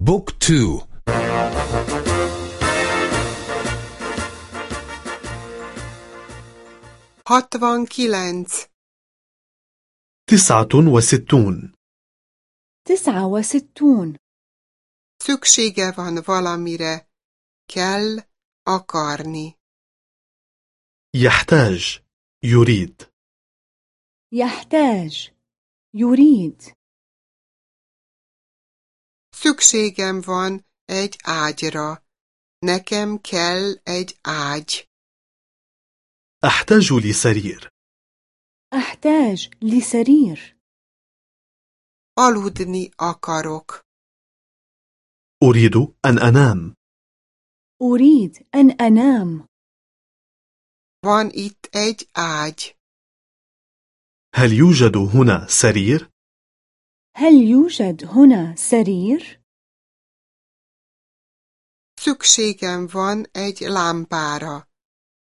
book two. hatvankilenc تسعة وستون. تسعة وستون. Szüksége van valamire. Kell akarni. يحتاج. يريد. يحتاج. يريد. Szükségem van egy ágyra. Nekem kell egy ágy. أحتاج لسرير أحتاج لسرير Aludni akarok. أريد أن أنام أريد أن أنام Van itt egy ágy. هل يوجد هنا سرير؟ هل يوجد هنا سرير؟ szükségem van egy lámpára.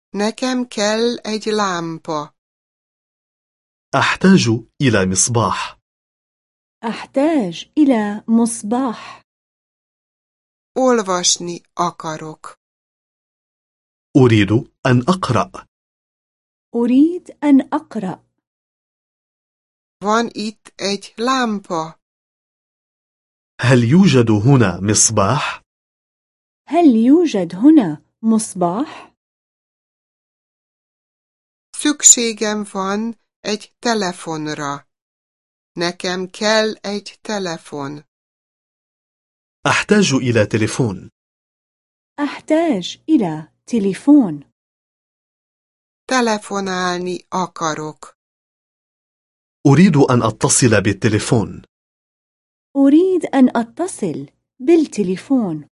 Nekem kell egy lámpa. أحتاج إلى مصباح. أحتاج إلى مصباح. أولفشني أكرك. أريد أن أقرأ. أريد أن أقرأ. وان إت إج لامبا. هل يوجد هنا مصباح؟ هل يوجد هنا مصباح؟ Szükségem van egy telefonra. Nekem kell egy telefon. أحتاج إلى تليفون أحتاج إلى تليفون Telefonálni akarok. أريد أن أتصل بالتليفون أريد أن أتصل بالتليفون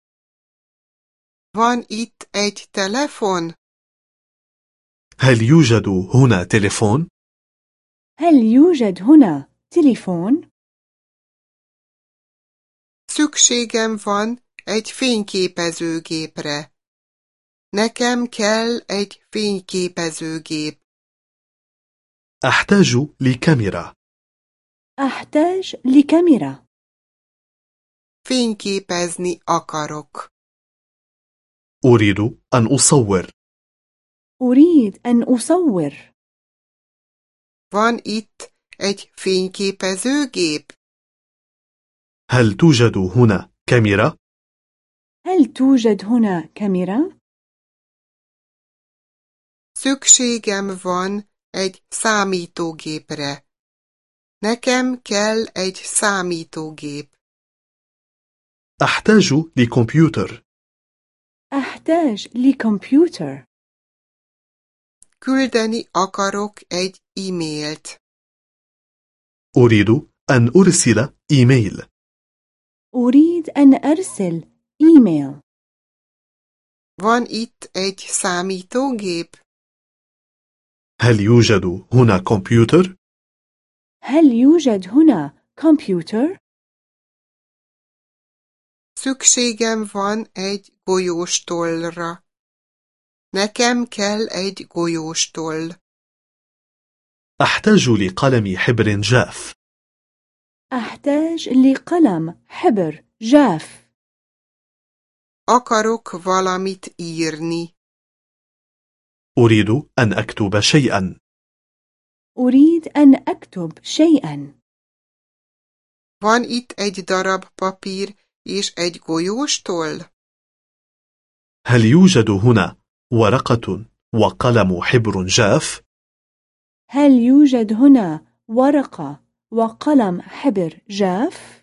فان إيت إيت تلفون. هل يوجد هنا تلفون؟ هل يوجد هنا تلفون؟ سُكْشِيْجَمْ فَانْ إِتْ فِينْكِي بَزُوْجِيْبْرَ نَكَمْ كَلْ إِتْ فِينْكِي بَزُوْجِيْبْ أحتاج لكاميرا أحتاج لكاميرا فينكي بزني أكاروك أريد أن أصور أريد أن أصور Van itt egy fényképezőgép? هل توجد هنا كاميرا؟ هل توجد هنا كاميرا؟ Szükségem van egy számítógépre. Nekem kell egy számítógép. أحتاج لكمبيوتر أحتاج لكمبيوتر Küldeni akarok egy e-mailt. أريد أن أرسل إيميل أريد أن أرسل إيميل Van itt egy számítógép? هل يوجد هنا كمبيوتر؟ هل يوجد هنا كمبيوتر؟ Szükségem van egy golyóstollra. Nekem kell egy golyóstoll. أحتاج لقلم حبر جاف أحتاج لقلم حبر جاف Akarok valamit írni. أريد أن أكتب شيئا أريد أن أكتب شيئا Van itt egy darab papír és egy golyóstoll? هل يوجد هنا ورقة وقلم حبر جاف؟ هل يوجد هنا ورقة وقلم حبر جاف؟